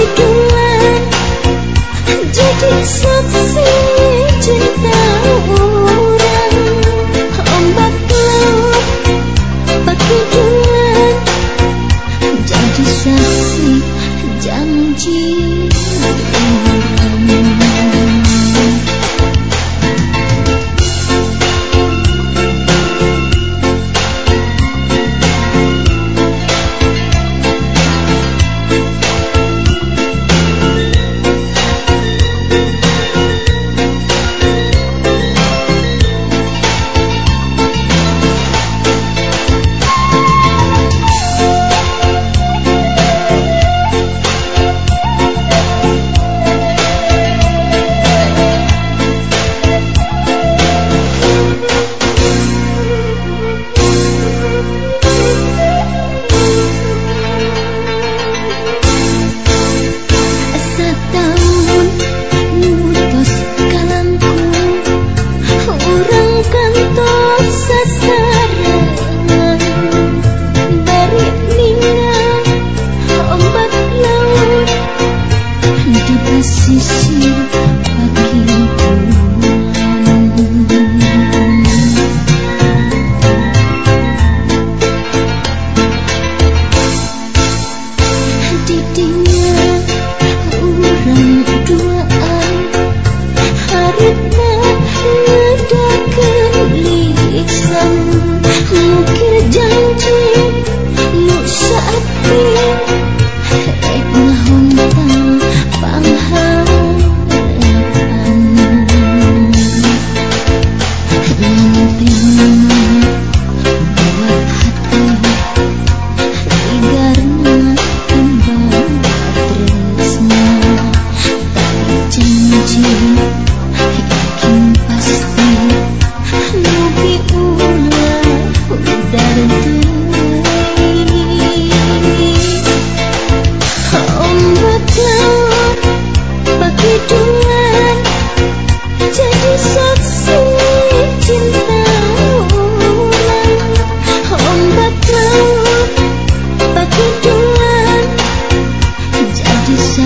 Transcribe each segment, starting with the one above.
Pergilah Jadi saksi cinta orang Ombak laut Pakai gelang Jadi saksi janji orang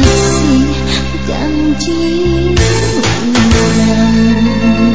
giấc sinh chẳng chỉ một lần